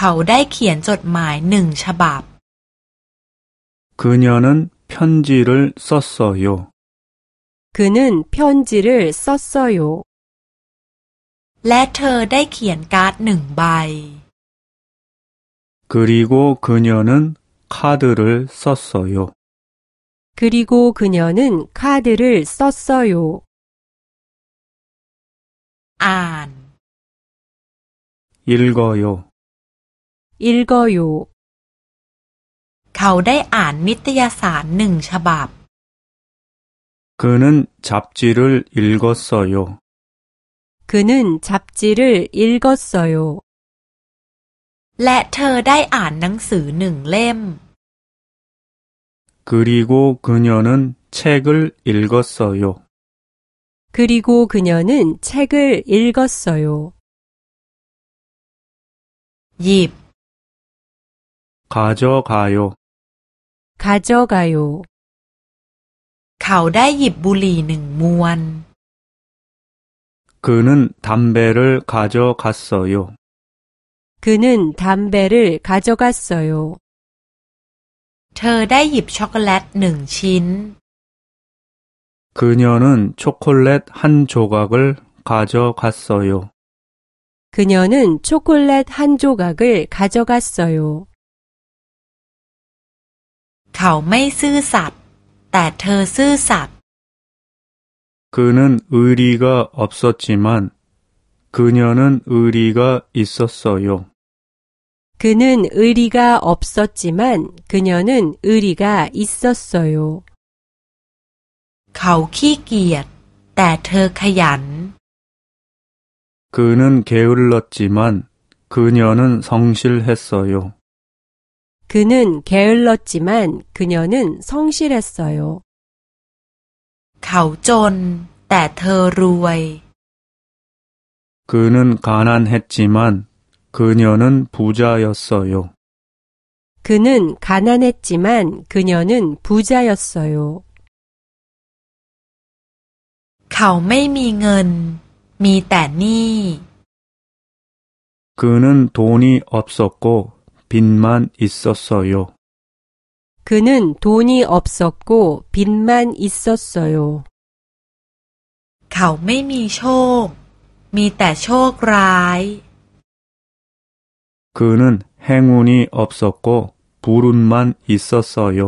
เขาได้เขียนจดหมายหนึ่งฉบับ 그녀는 편지를 썼어요. 그는 편지를 썼어요. และเธอได้เขียนการ์ดหนึ่งใบ 그리고 그녀는 카드를 썼어요. 그리고 그녀는 카드를 썼어요. อ่าน 읽어요. 읽어요. เขาได้อ่านนิตยสารหนึ่งฉบับ 그는 잡지를 읽었어요. 그는 잡지를 읽었어요. และเธอได้อ่านหนังสือหนึ่งเล่ม 그리고 그녀는 책을 읽었어요. 그리고 그녀는 책을 읽었어요. หยิบ 가져가요. 가져가요. เขาได้หยิบบุหรี่หนึ่งมวน 그는 담배를 가져갔어요. 그는 담배를 가져갔어요. เธอได้หยิบช็อกโกแลตหนึ่งชิ้น 그녀는 초콜릿 한 조각을 가져갔어요. 그녀는 초콜릿 한 조각을 가져갔어요. เขาไม่ซื่อสัตย์แต่เธอซื่อสัตย์ 그는 의리가 없었지만 그녀는 의리가 있었어요. 그는 의리가 없었지만 그녀는 의리가 있었어요. เขาขี้เกียจแต่เธอขยัน 그는 게을렀지만 그녀는 성실했어요. 그는 게을렀지만 그녀는 성실했어요. เขาจนแต่เธอรวย 그는 가난했지만 그녀는 부자였어요. 그는 가난했지만 그녀는 부자였어요. เขาไม่มีเงิน มีแต่หนี้ 그는 돈이 없었고 빚만 있었어요. 그는 돈이 없었고 빚만 있었어요. เขาไม่มีโชค มีแต่โชคร้าย 그는 행운이 없었고 불운만 있었어요.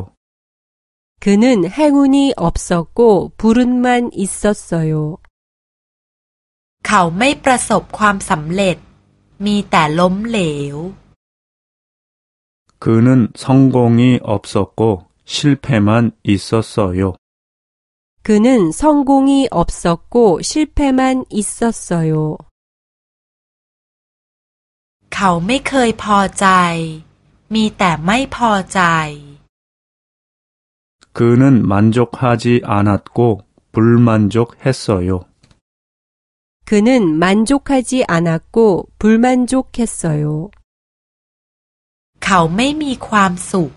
그는 행운이 없었고 불운만 있었어요. เขาไม่ประสบความสำเร็จ มีแต่ล้มเหลว 그는 성공이 없었고 실패만 있었어요. 그는 성공이 없었고 실패만 있었어요. เขาไม่เคยพอใจ มีแต่ไม่พอใจ 그는 만족하지 않았고 불만족했어요. 그는 만족하지 않았고 불만족했어요. เขาไม่มีความสุข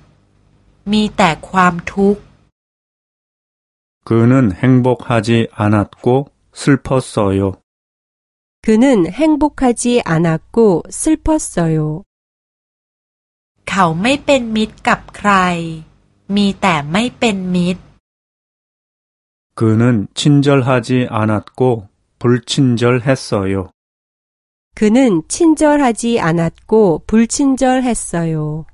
มีแต่ความทุกข์ 그는 행복하지 않았고 슬펐어요. 그는 행복하지 않았고 슬펐어요. เขาไม่เป็นมิตรกับใคร มีแต่ไม่เป็นมิตร 그는 친절하지 않았고 불친절했어요. 그는 친절하지 않았고 불친절했어요.